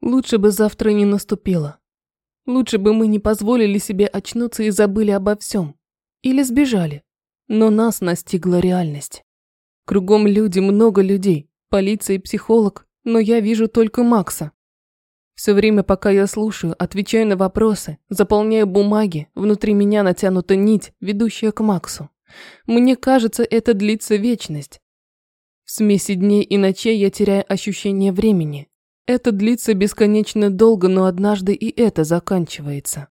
Лучше бы завтра не наступило. Лучше бы мы не позволили себе очнуться и забыли обо всем. Или сбежали. Но нас настигла реальность. Кругом люди, много людей, полиция и психолог, но я вижу только Макса. Все время, пока я слушаю, отвечаю на вопросы, заполняю бумаги, внутри меня натянута нить, ведущая к Максу. Мне кажется, это длится вечность. В смеси дней и ночей я теряю ощущение времени. Это длится бесконечно долго, но однажды и это заканчивается.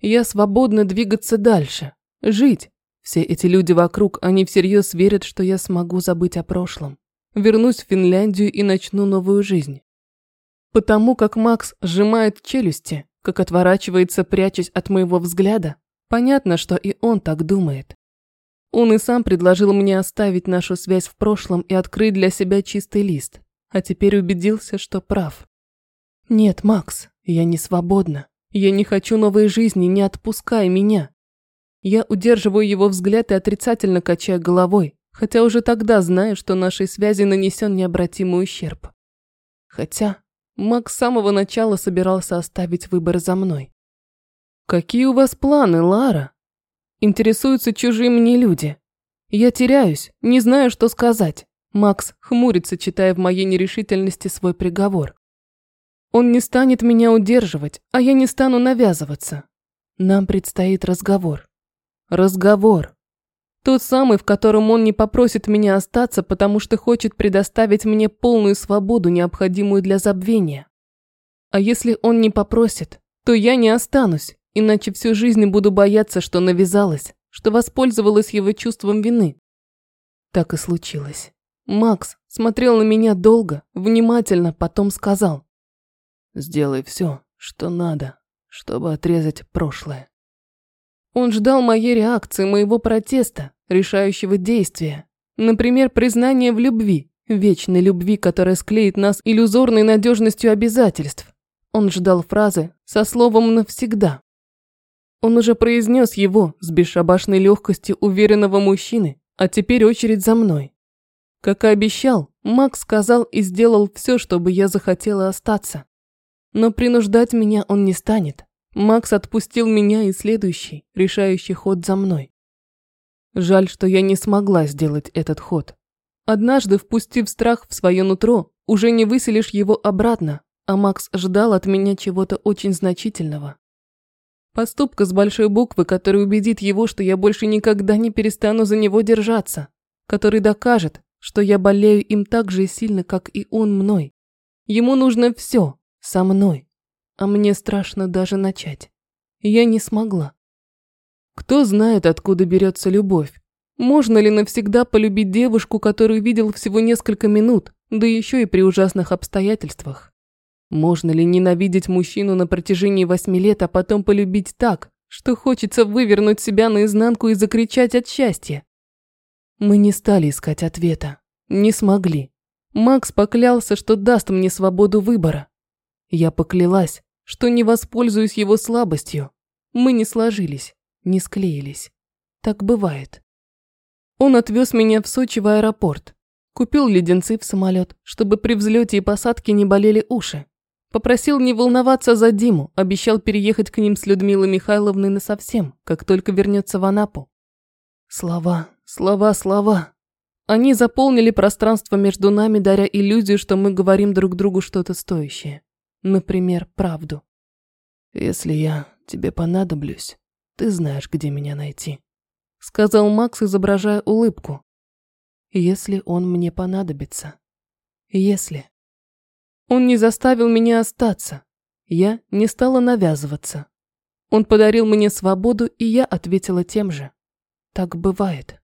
Я свободна двигаться дальше, жить. Все эти люди вокруг, они всерьез верят, что я смогу забыть о прошлом. Вернусь в Финляндию и начну новую жизнь. Потому как Макс сжимает челюсти, как отворачивается, прячась от моего взгляда, понятно, что и он так думает. Он и сам предложил мне оставить нашу связь в прошлом и открыть для себя чистый лист, а теперь убедился, что прав. Нет, Макс, я не свободна. Я не хочу новой жизни, не отпускай меня. Я удерживаю его взгляд и отрицательно качаю головой, хотя уже тогда знаю, что нашей связи нанесен необратимый ущерб. Хотя Макс с самого начала собирался оставить выбор за мной. «Какие у вас планы, Лара?» Интересуются чужие мне люди. Я теряюсь, не знаю, что сказать. Макс хмурится, читая в моей нерешительности свой приговор. Он не станет меня удерживать, а я не стану навязываться. Нам предстоит разговор. Разговор. Тот самый, в котором он не попросит меня остаться, потому что хочет предоставить мне полную свободу, необходимую для забвения. А если он не попросит, то я не останусь, Иначе всю жизнь буду бояться, что навязалась, что воспользовалась его чувством вины. Так и случилось. Макс смотрел на меня долго, внимательно, потом сказал. «Сделай все, что надо, чтобы отрезать прошлое». Он ждал моей реакции, моего протеста, решающего действия. Например, признания в любви, вечной любви, которая склеит нас иллюзорной надежностью обязательств. Он ждал фразы со словом «навсегда». Он уже произнес его с бесшабашной легкостью уверенного мужчины, а теперь очередь за мной. Как и обещал, Макс сказал и сделал все, чтобы я захотела остаться. Но принуждать меня он не станет. Макс отпустил меня и следующий, решающий ход за мной. Жаль, что я не смогла сделать этот ход. Однажды, впустив страх в свое нутро, уже не выселишь его обратно, а Макс ждал от меня чего-то очень значительного. Поступка с большой буквы, который убедит его, что я больше никогда не перестану за него держаться. Который докажет, что я болею им так же сильно, как и он мной. Ему нужно все со мной. А мне страшно даже начать. Я не смогла. Кто знает, откуда берется любовь? Можно ли навсегда полюбить девушку, которую видел всего несколько минут, да еще и при ужасных обстоятельствах? Можно ли ненавидеть мужчину на протяжении восьми лет, а потом полюбить так, что хочется вывернуть себя наизнанку и закричать от счастья? Мы не стали искать ответа. Не смогли. Макс поклялся, что даст мне свободу выбора. Я поклялась, что не воспользуюсь его слабостью. Мы не сложились, не склеились. Так бывает. Он отвез меня в Сочи в аэропорт. Купил леденцы в самолет, чтобы при взлете и посадке не болели уши. Попросил не волноваться за Диму, обещал переехать к ним с Людмилой Михайловной насовсем, как только вернется в Анапу. Слова, слова, слова. Они заполнили пространство между нами, даря иллюзию, что мы говорим друг другу что-то стоящее. Например, правду. «Если я тебе понадоблюсь, ты знаешь, где меня найти», — сказал Макс, изображая улыбку. «Если он мне понадобится. Если...» Он не заставил меня остаться. Я не стала навязываться. Он подарил мне свободу, и я ответила тем же. Так бывает.